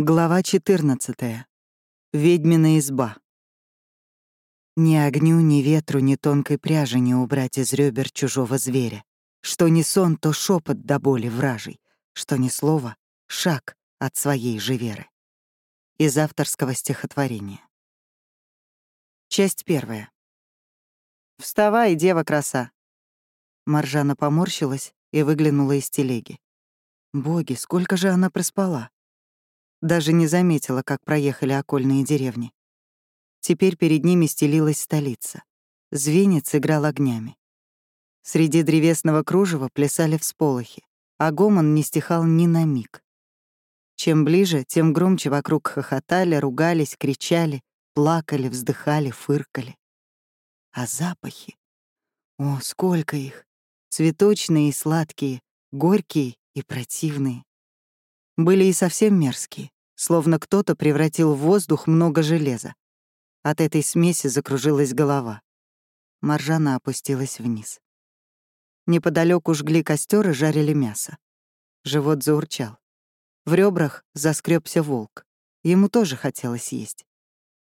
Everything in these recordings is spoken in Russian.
Глава 14. Ведьмина изба. Ни огню, ни ветру, ни тонкой пряжи не убрать из ребер чужого зверя. Что ни сон, то шепот до боли вражий, что ни слово — шаг от своей же веры. Из авторского стихотворения. Часть первая. «Вставай, дева-краса!» Маржана поморщилась и выглянула из телеги. Боги, сколько же она проспала! Даже не заметила, как проехали окольные деревни. Теперь перед ними стелилась столица. Звенец играл огнями. Среди древесного кружева плясали всполохи, а гомон не стихал ни на миг. Чем ближе, тем громче вокруг хохотали, ругались, кричали, плакали, вздыхали, фыркали. А запахи? О, сколько их! Цветочные и сладкие, горькие и противные. Были и совсем мерзкие, словно кто-то превратил в воздух много железа. От этой смеси закружилась голова. Маржана опустилась вниз. Неподалеку жгли костер и жарили мясо. Живот заурчал. В ребрах заскребся волк. Ему тоже хотелось есть.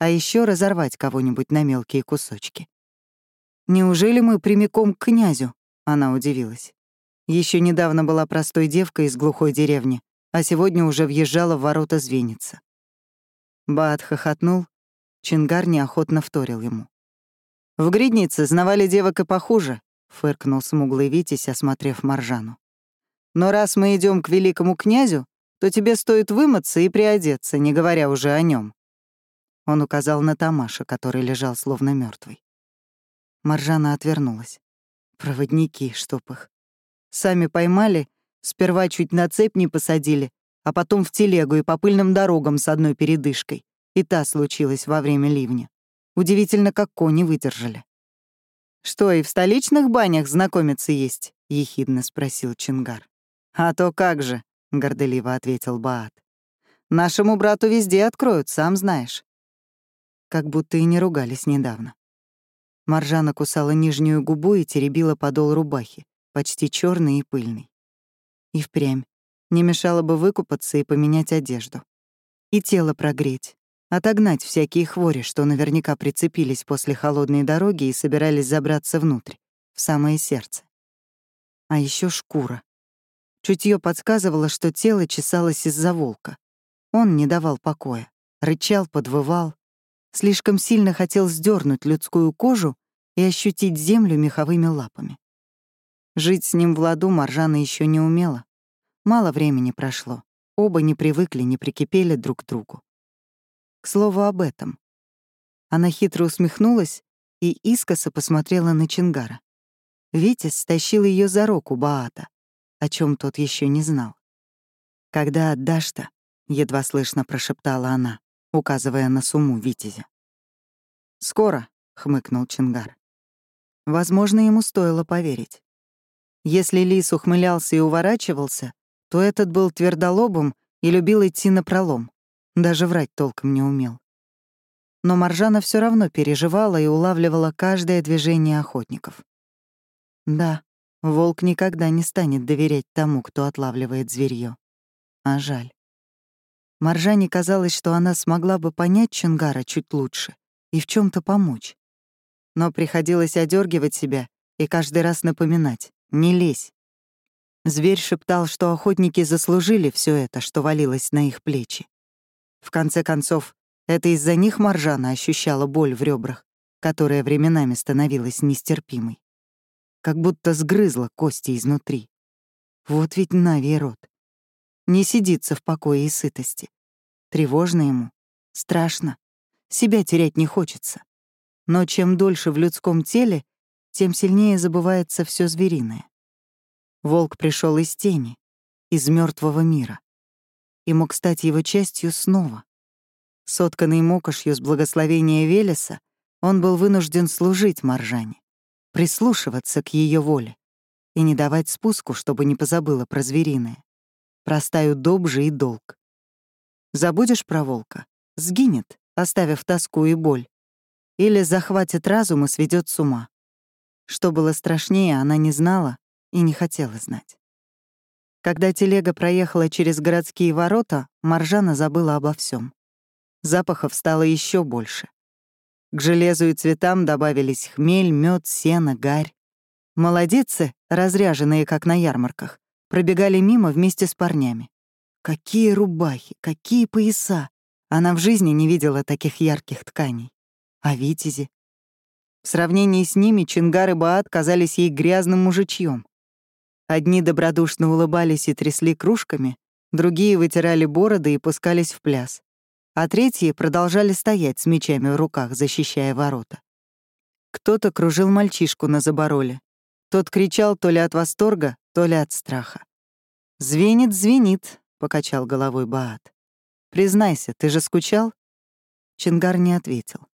А еще разорвать кого-нибудь на мелкие кусочки. «Неужели мы прямиком к князю?» — она удивилась. Еще недавно была простой девкой из глухой деревни, а сегодня уже въезжала в ворота звенится. Баат хохотнул, Чингар неохотно вторил ему. «В гриднице знавали девок и похуже», — фыркнул смуглый Витязь, осмотрев Маржану. «Но раз мы идем к великому князю, то тебе стоит вымыться и приодеться, не говоря уже о нем. Он указал на Тамаша, который лежал словно мертвый. Маржана отвернулась. Проводники, чтоб их. Сами поймали Сперва чуть на цепь не посадили, а потом в телегу и по пыльным дорогам с одной передышкой. И та случилась во время ливня. Удивительно, как кони выдержали. «Что, и в столичных банях знакомиться есть?» — ехидно спросил Чингар. «А то как же», — горделиво ответил Баат. «Нашему брату везде откроют, сам знаешь». Как будто и не ругались недавно. Маржана кусала нижнюю губу и теребила подол рубахи, почти черный и пыльный. И впрямь. Не мешало бы выкупаться и поменять одежду. И тело прогреть. Отогнать всякие хвори, что наверняка прицепились после холодной дороги и собирались забраться внутрь, в самое сердце. А еще шкура. Чутье подсказывало, что тело чесалось из-за волка. Он не давал покоя, рычал, подвывал. Слишком сильно хотел сдернуть людскую кожу и ощутить землю меховыми лапами. Жить с ним в ладу Маржана еще не умела. Мало времени прошло. Оба не привыкли, не прикипели друг к другу. К слову об этом. Она хитро усмехнулась и искоса посмотрела на Чингара. Витязь стащил ее за руку Баата, о чем тот еще не знал. «Когда отдашь-то?» — едва слышно прошептала она, указывая на сумму Витязя. «Скоро», — хмыкнул Чингар. Возможно, ему стоило поверить. Если лис ухмылялся и уворачивался, то этот был твердолобым и любил идти на пролом. Даже врать толком не умел. Но Маржана все равно переживала и улавливала каждое движение охотников. Да, волк никогда не станет доверять тому, кто отлавливает зверье. А жаль. Маржане казалось, что она смогла бы понять Чунгара чуть лучше и в чем то помочь. Но приходилось одергивать себя и каждый раз напоминать. Не лезь. Зверь шептал, что охотники заслужили все это, что валилось на их плечи. В конце концов, это из-за них Маржана ощущала боль в ребрах, которая временами становилась нестерпимой. Как будто сгрызла кости изнутри. Вот ведь Нави рот. Не сидится в покое и сытости. Тревожно ему, страшно, себя терять не хочется. Но чем дольше в людском теле, тем сильнее забывается все звериное. Волк пришел из тени, из мертвого мира, и мог стать его частью снова. Сотканный мокошью с благословения Велеса, он был вынужден служить Маржане, прислушиваться к ее воле и не давать спуску, чтобы не позабыла про звериное. Простаю добже и долг. Забудешь про волка — сгинет, оставив тоску и боль. Или захватит разум и сведет с ума. Что было страшнее, она не знала и не хотела знать. Когда телега проехала через городские ворота, Маржана забыла обо всем. Запахов стало еще больше. К железу и цветам добавились хмель, мед, сено, гарь. Молодецы, разряженные, как на ярмарках, пробегали мимо вместе с парнями. Какие рубахи, какие пояса! Она в жизни не видела таких ярких тканей. А витязи? В сравнении с ними Чингар и Баат казались ей грязным мужичьем. Одни добродушно улыбались и трясли кружками, другие вытирали бороды и пускались в пляс, а третьи продолжали стоять с мечами в руках, защищая ворота. Кто-то кружил мальчишку на забороле. Тот кричал то ли от восторга, то ли от страха. «Звенит, звенит», — покачал головой Баат. «Признайся, ты же скучал?» Чингар не ответил.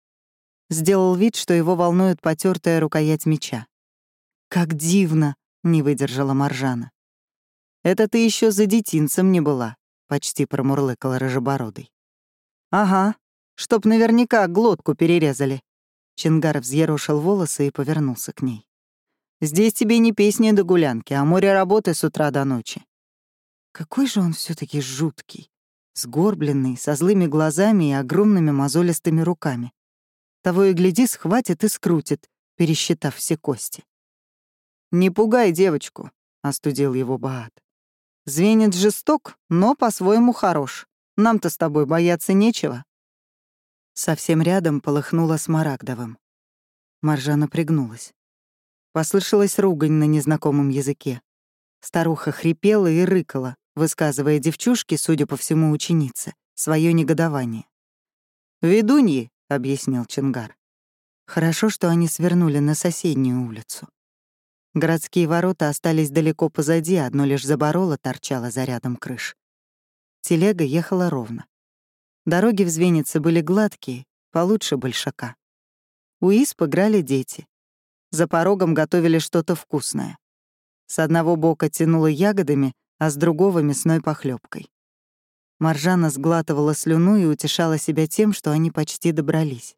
Сделал вид, что его волнует потертая рукоять меча. «Как дивно!» — не выдержала Маржана. «Это ты еще за детинцем не была», — почти промурлыкала рыжебородый. «Ага, чтоб наверняка глотку перерезали». Чингар взъерошил волосы и повернулся к ней. «Здесь тебе не песни до гулянки, а море работы с утра до ночи». Какой же он все таки жуткий, сгорбленный, со злыми глазами и огромными мозолистыми руками. Того и гляди, схватит и скрутит, пересчитав все кости. «Не пугай девочку», — остудил его Баат. «Звенит жесток, но по-своему хорош. Нам-то с тобой бояться нечего». Совсем рядом полыхнуло смарагдовым. Маржана пригнулась. Послышалась ругань на незнакомом языке. Старуха хрипела и рыкала, высказывая девчушке, судя по всему, ученице, свое негодование. «Ведуньи», — объяснил Чингар. Хорошо, что они свернули на соседнюю улицу. Городские ворота остались далеко позади, одно лишь забороло торчало за рядом крыш. Телега ехала ровно. Дороги в Звенице были гладкие, получше большака. У исп играли дети. За порогом готовили что-то вкусное. С одного бока тянуло ягодами, а с другого — мясной похлебкой. Маржана сглатывала слюну и утешала себя тем, что они почти добрались.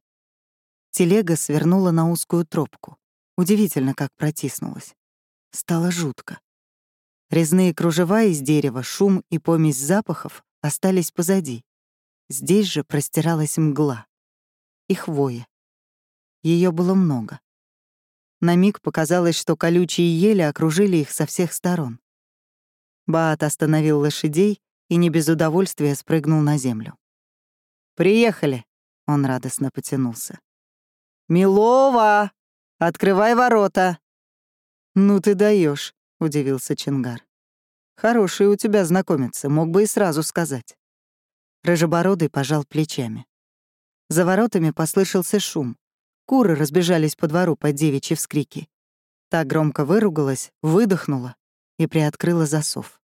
Телега свернула на узкую тропку. Удивительно, как протиснулась. Стало жутко. Резные кружева из дерева, шум и помесь запахов остались позади. Здесь же простиралась мгла. И хвоя. Ее было много. На миг показалось, что колючие ели окружили их со всех сторон. Баат остановил лошадей и не без удовольствия спрыгнул на землю. «Приехали!» — он радостно потянулся. «Милова!» Открывай ворота!» «Ну ты даешь, удивился Чингар. «Хороший у тебя знакомец, мог бы и сразу сказать». Рыжебородый пожал плечами. За воротами послышался шум. Куры разбежались по двору под девичьи вскрики. Та громко выругалась, выдохнула и приоткрыла засов.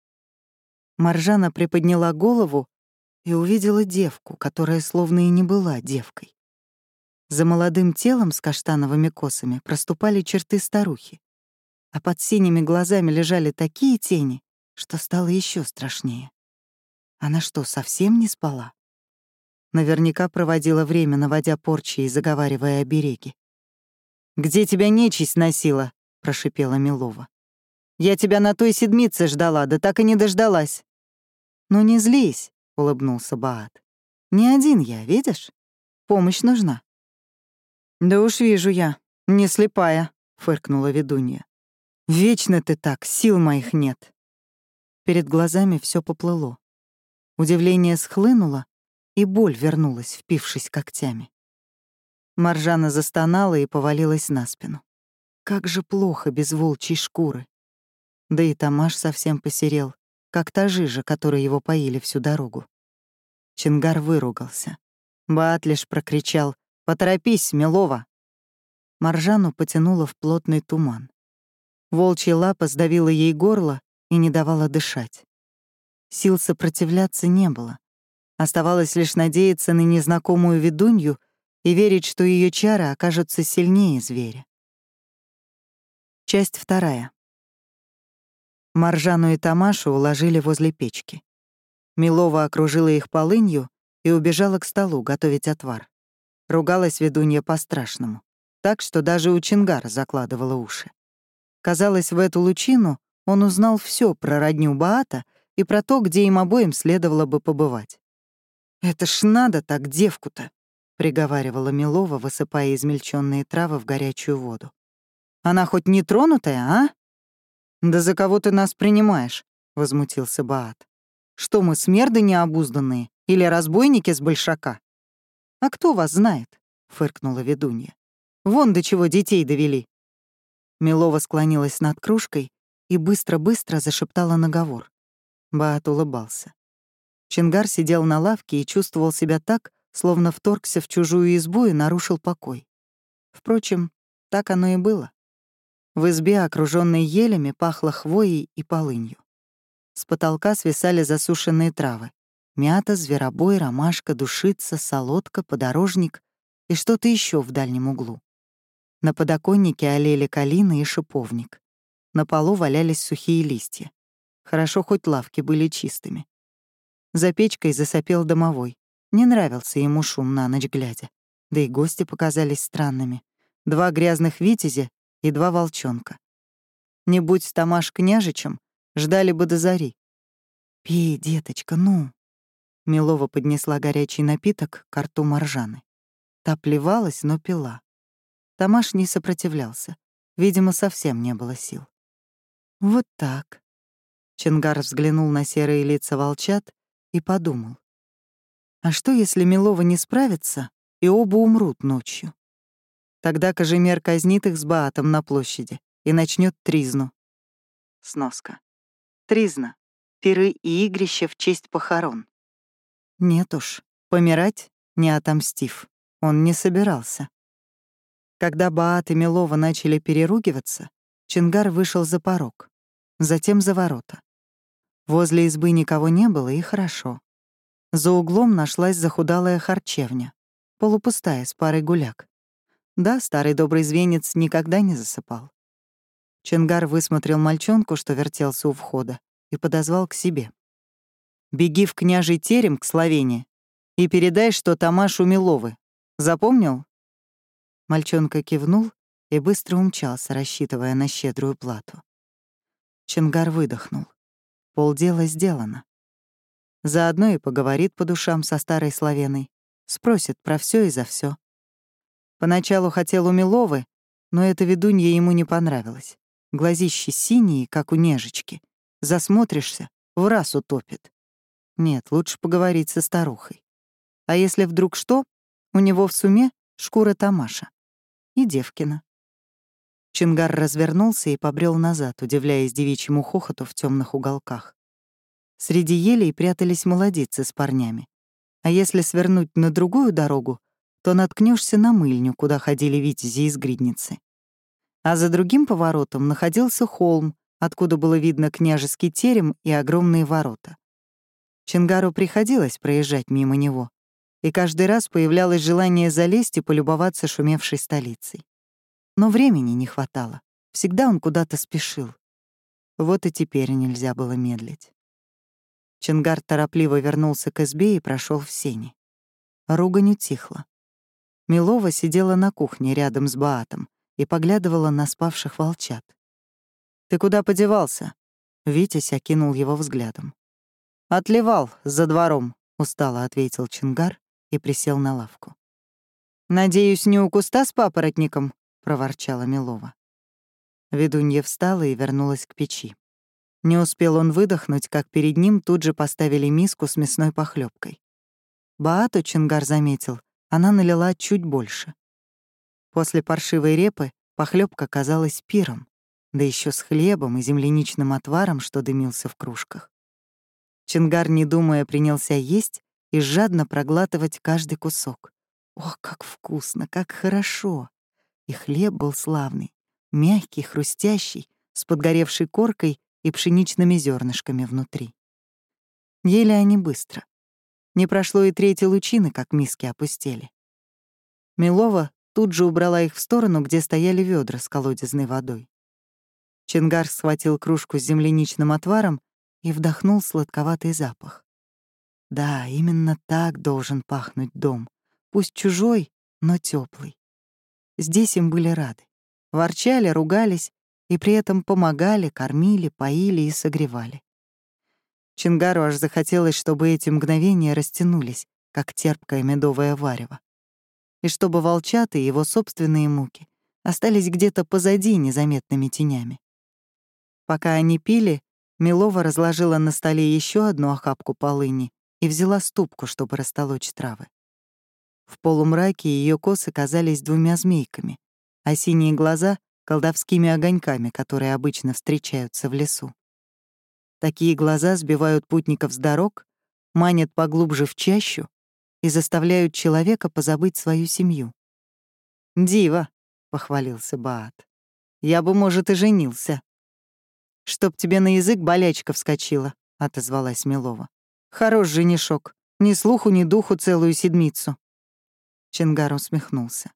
Маржана приподняла голову и увидела девку, которая словно и не была девкой. За молодым телом с каштановыми косами проступали черты старухи, а под синими глазами лежали такие тени, что стало еще страшнее. Она что, совсем не спала? Наверняка проводила время, наводя порчи и заговаривая обереги. «Где тебя нечисть носила?» — прошипела Милова. «Я тебя на той седмице ждала, да так и не дождалась». «Ну не злись», — улыбнулся Баат. «Не один я, видишь? Помощь нужна». «Да уж вижу я, не слепая», — фыркнула ведунья. «Вечно ты так, сил моих нет». Перед глазами все поплыло. Удивление схлынуло, и боль вернулась, впившись когтями. Маржана застонала и повалилась на спину. Как же плохо без волчьей шкуры. Да и Тамаш совсем посерел, как та жижа, которой его поили всю дорогу. Чингар выругался. Баат лишь прокричал Поторопись, Милова!» Маржану потянуло в плотный туман. Волчья лапа сдавила ей горло и не давала дышать. Сил сопротивляться не было. Оставалось лишь надеяться на незнакомую ведунью и верить, что ее чары окажутся сильнее зверя. Часть вторая. Маржану и Тамашу уложили возле печки. Милова окружила их полынью и убежала к столу готовить отвар. Ругалась ведунья по-страшному, так что даже у Чингара закладывала уши. Казалось, в эту лучину он узнал все про родню Баата и про то, где им обоим следовало бы побывать. «Это ж надо так девку-то!» — приговаривала Милова, высыпая измельченные травы в горячую воду. «Она хоть не тронутая, а?» «Да за кого ты нас принимаешь?» — возмутился Баат. «Что мы, смерды необузданные или разбойники с большака?» «А кто вас знает?» — фыркнула ведунья. «Вон до чего детей довели». Милова склонилась над кружкой и быстро-быстро зашептала наговор. Баат улыбался. Чингар сидел на лавке и чувствовал себя так, словно вторгся в чужую избу и нарушил покой. Впрочем, так оно и было. В избе, окружённой елями, пахло хвоей и полынью. С потолка свисали засушенные травы. Мята, зверобой, ромашка, душица, солодка, подорожник и что-то еще в дальнем углу. На подоконнике олели калины и шиповник. На полу валялись сухие листья. Хорошо, хоть лавки были чистыми. За печкой засопел домовой. Не нравился ему шум на ночь глядя. Да и гости показались странными. Два грязных витязя и два волчонка. Не будь Тамаш княжичем, ждали бы до зари. «Пей, деточка, ну!» Милова поднесла горячий напиток к рту Маржаны. Та плевалась, но пила. Тамаш не сопротивлялся. Видимо, совсем не было сил. «Вот так». Чингар взглянул на серые лица волчат и подумал. А что, если Милова не справится, и оба умрут ночью? Тогда Кожемер казнит их с Баатом на площади и начнет тризну. Сноска. Тризна. Пиры и игрища в честь похорон. Нет уж, помирать, не отомстив, он не собирался. Когда Баат и Милова начали переругиваться, Чингар вышел за порог, затем за ворота. Возле избы никого не было, и хорошо. За углом нашлась захудалая харчевня, полупустая, с парой гуляк. Да, старый добрый звенец никогда не засыпал. Чингар высмотрел мальчонку, что вертелся у входа, и подозвал к себе. «Беги в княжий терем к Словении и передай, что Тамаш у Миловы. Запомнил?» Мальчонка кивнул и быстро умчался, рассчитывая на щедрую плату. Чингар выдохнул. Полдела сделано. Заодно и поговорит по душам со старой Славеной, спросит про все и за все. Поначалу хотел у Миловы, но эта ведунья ему не понравилась. Глазищи синие, как у нежечки. Засмотришься, в раз утопит. Нет, лучше поговорить со старухой. А если вдруг что, у него в суме шкура Тамаша. И Девкина. Чингар развернулся и побрел назад, удивляясь девичьему хохоту в темных уголках. Среди елей прятались молодицы с парнями. А если свернуть на другую дорогу, то наткнешься на мыльню, куда ходили витязи из гридницы. А за другим поворотом находился холм, откуда было видно княжеский терем и огромные ворота. Чингару приходилось проезжать мимо него, и каждый раз появлялось желание залезть и полюбоваться шумевшей столицей. Но времени не хватало. Всегда он куда-то спешил. Вот и теперь нельзя было медлить. Чингар торопливо вернулся к избе и прошел в сени. Ругань утихла. Милова сидела на кухне рядом с Баатом и поглядывала на спавших волчат. «Ты куда подевался?» Витязь окинул его взглядом. «Отливал за двором», — устало ответил Чингар и присел на лавку. «Надеюсь, не у куста с папоротником?» — проворчала Милова. Ведунья встала и вернулась к печи. Не успел он выдохнуть, как перед ним тут же поставили миску с мясной похлебкой. Баату Чингар заметил, она налила чуть больше. После паршивой репы похлебка казалась пиром, да еще с хлебом и земляничным отваром, что дымился в кружках. Чингар, не думая, принялся есть и жадно проглатывать каждый кусок. Ох, как вкусно, как хорошо! И хлеб был славный, мягкий, хрустящий, с подгоревшей коркой и пшеничными зернышками внутри. Ели они быстро. Не прошло и третьей лучины, как миски опустели. Милова тут же убрала их в сторону, где стояли ведра с колодезной водой. Чингар схватил кружку с земляничным отваром и вдохнул сладковатый запах. Да, именно так должен пахнуть дом. Пусть чужой, но теплый. Здесь им были рады. Ворчали, ругались и при этом помогали, кормили, поили и согревали. Чингару аж захотелось, чтобы эти мгновения растянулись, как терпкое медовое варево. И чтобы волчаты и его собственные муки остались где-то позади незаметными тенями. Пока они пили, Милова разложила на столе еще одну охапку полыни и взяла ступку, чтобы растолочь травы. В полумраке ее косы казались двумя змейками, а синие глаза — колдовскими огоньками, которые обычно встречаются в лесу. Такие глаза сбивают путников с дорог, манят поглубже в чащу и заставляют человека позабыть свою семью. «Дива», — похвалился Баат, — «я бы, может, и женился». «Чтоб тебе на язык болячка вскочила», — отозвалась Милова. «Хорош женишок, ни слуху, ни духу целую седмицу». Чингар усмехнулся.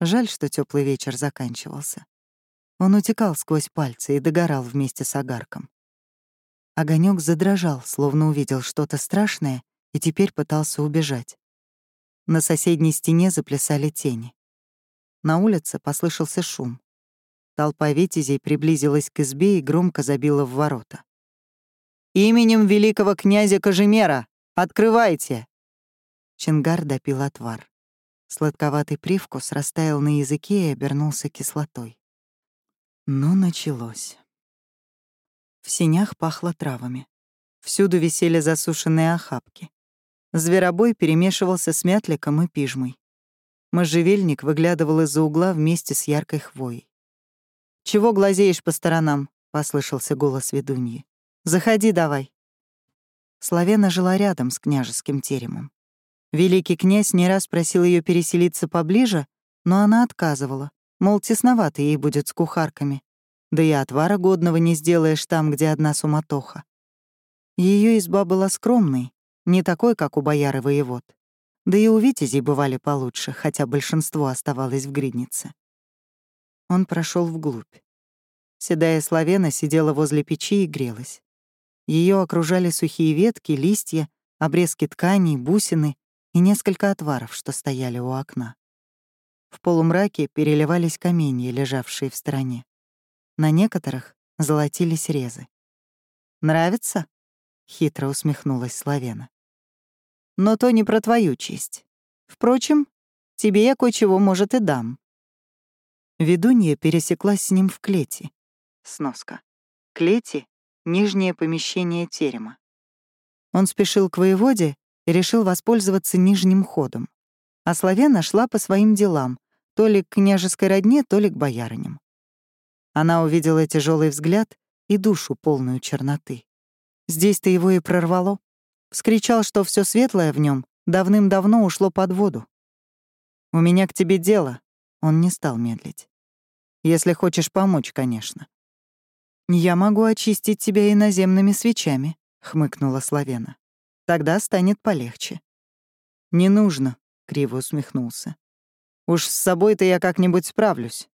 Жаль, что теплый вечер заканчивался. Он утекал сквозь пальцы и догорал вместе с огарком. Огонек задрожал, словно увидел что-то страшное и теперь пытался убежать. На соседней стене заплясали тени. На улице послышался шум. Толпа витязей приблизилась к избе и громко забила в ворота. «Именем великого князя Кожемера! Открывайте!» Чингар допил отвар. Сладковатый привкус растаял на языке и обернулся кислотой. Но началось. В синях пахло травами. Всюду висели засушенные охапки. Зверобой перемешивался с мятликом и пижмой. Можжевельник выглядывал из-за угла вместе с яркой хвоей. «Чего глазеешь по сторонам?» — послышался голос ведуньи. «Заходи давай». Славена жила рядом с княжеским теремом. Великий князь не раз просил ее переселиться поближе, но она отказывала, мол, тесновато ей будет с кухарками. Да и отвара годного не сделаешь там, где одна суматоха. Ее изба была скромной, не такой, как у бояры воевод. Да и у витязей бывали получше, хотя большинство оставалось в гриднице. Он прошел вглубь. Седая Славена сидела возле печи и грелась. Ее окружали сухие ветки, листья, обрезки тканей, бусины и несколько отваров, что стояли у окна. В полумраке переливались каменья, лежавшие в стороне. На некоторых золотились резы. «Нравится?» — хитро усмехнулась Славена. «Но то не про твою честь. Впрочем, тебе я кое-чего, может, и дам». Ведунья пересеклась с ним в клете. Сноска. Клети — нижнее помещение терема. Он спешил к воеводе и решил воспользоваться нижним ходом. А Славена шла по своим делам, то ли к княжеской родне, то ли к боярыням. Она увидела тяжелый взгляд и душу, полную черноты. Здесь-то его и прорвало. Вскричал, что все светлое в нем давным-давно ушло под воду. «У меня к тебе дело», — он не стал медлить. «Если хочешь помочь, конечно». «Я могу очистить тебя иноземными свечами», — хмыкнула Славена. Тогда станет полегче. «Не нужно», — криво усмехнулся. «Уж с собой-то я как-нибудь справлюсь.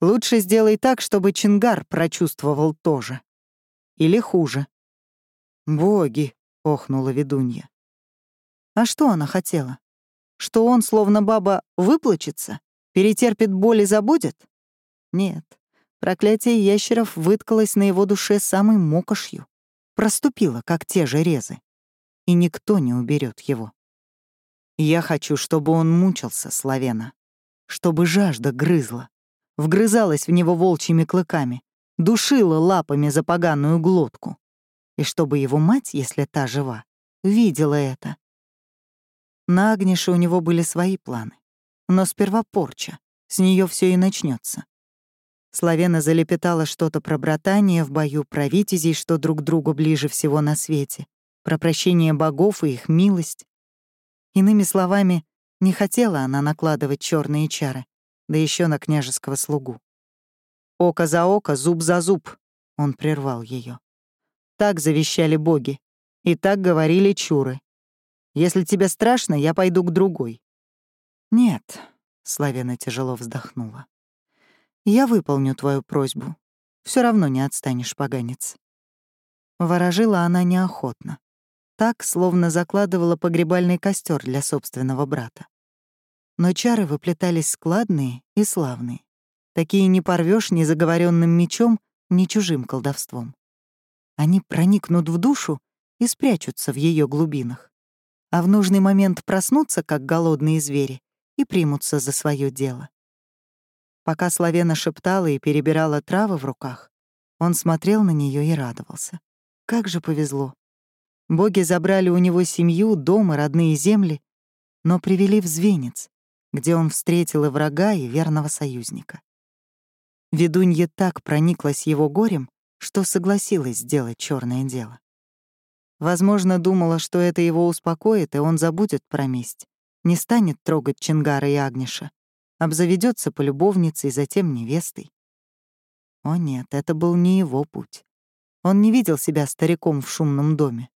Лучше сделай так, чтобы Чингар прочувствовал тоже. Или хуже». «Боги», — охнула ведунья. А что она хотела? Что он, словно баба, выплачется, перетерпит боль и забудет? Нет, проклятие ящеров выткалось на его душе самой мокошью, проступило, как те же резы и никто не уберет его. Я хочу, чтобы он мучился, Славена, чтобы жажда грызла, вгрызалась в него волчьими клыками, душила лапами за поганую глотку, и чтобы его мать, если та жива, видела это. На Агнише у него были свои планы, но сперва порча, с нее все и начнется. Славена залепетала что-то про братание в бою, про витязей, что друг другу ближе всего на свете, про прощение богов и их милость. Иными словами, не хотела она накладывать черные чары, да еще на княжеского слугу. «Око за око, зуб за зуб», — он прервал ее. Так завещали боги, и так говорили чуры. Если тебе страшно, я пойду к другой. Нет, — Славена тяжело вздохнула. Я выполню твою просьбу. Все равно не отстанешь, поганец. Ворожила она неохотно так, словно закладывала погребальный костер для собственного брата. Но чары выплетались складные и славные. Такие не порвешь ни заговоренным мечом, ни чужим колдовством. Они проникнут в душу и спрячутся в ее глубинах. А в нужный момент проснутся, как голодные звери, и примутся за свое дело. Пока Славена шептала и перебирала травы в руках, он смотрел на нее и радовался. Как же повезло. Боги забрали у него семью, дом и родные земли, но привели в Звенец, где он встретил и врага, и верного союзника. Ведунья так прониклась его горем, что согласилась сделать черное дело. Возможно, думала, что это его успокоит, и он забудет про месть, не станет трогать Чингара и Агниша, обзаведется полюбовницей, затем невестой. О нет, это был не его путь. Он не видел себя стариком в шумном доме.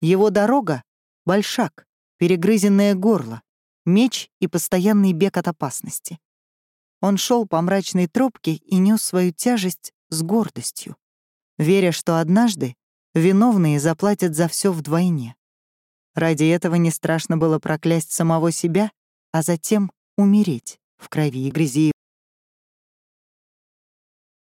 Его дорога — большак, перегрызенное горло, меч и постоянный бег от опасности. Он шел по мрачной тропке и нес свою тяжесть с гордостью, веря, что однажды виновные заплатят за все вдвойне. Ради этого не страшно было проклясть самого себя, а затем умереть в крови и грязи